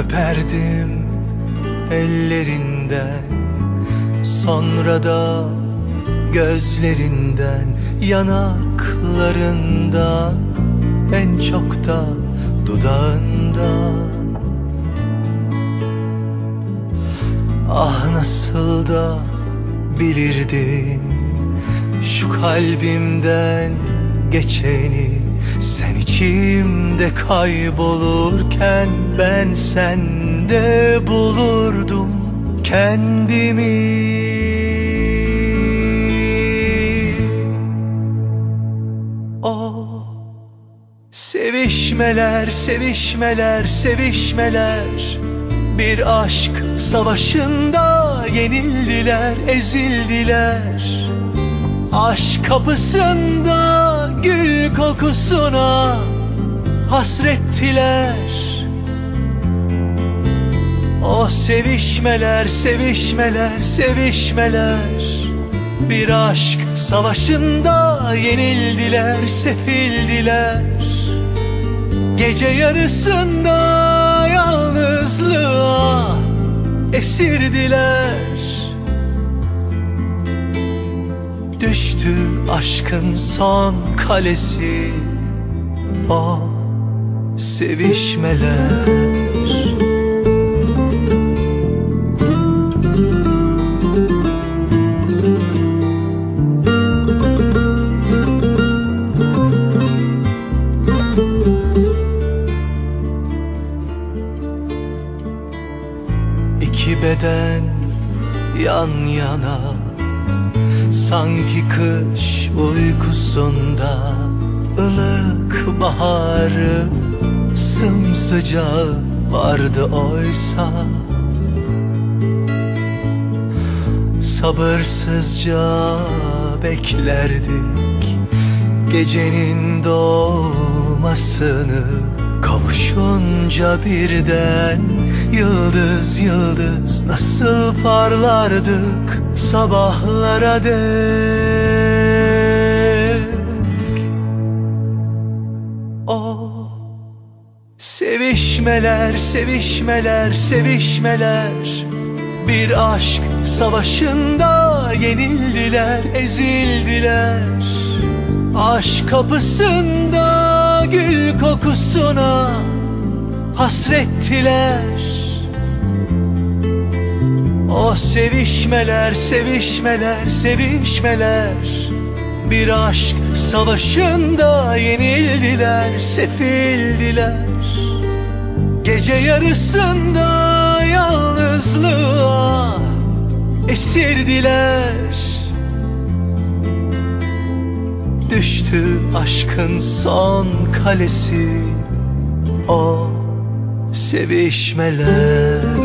Öperdim ellerinden. Sonra da gözlerinden Yanaklarından En çok da dudağından. Ah nasıl da bilirdin Şu kalbimden geçeni Sen içimde kaybolurken Ben sende bulurdum kendimi. O sevişmeler, sevişmeler, sevişmeler. Bir aşk savaşında yenildiler, ezildiler. Aşk kapısında gül kokusuna hasrettiler O sevişmeler, sevişmeler, sevişmeler. Bir aşk savaşında yenildiler, sefildiler. Gece yarısında yalnızlığa esirdiler Düştü aşkın son kalesi. O sevişmeler. İki beden yan yana Sanki kış uykusunda ılık baharı Sımsıcağı vardı oysa. Sabırsızca beklerdik Gecenin doğmasını. Kavuşunca birden Yıldız yıldız nasıl parlardık Sabahlara dek. O sevişmeler, sevişmeler, sevişmeler. Bir aşk savaşında yenildiler, ezildiler. Aşk kapısında gül kokusuna hasrettiler O sevişmeler, sevişmeler, sevişmeler. Bir aşk savaşında yenildiler, sefildiler. Gece yarısında yalnızlığa esirdiler. Düştü aşkın son kalesi O sevişmeler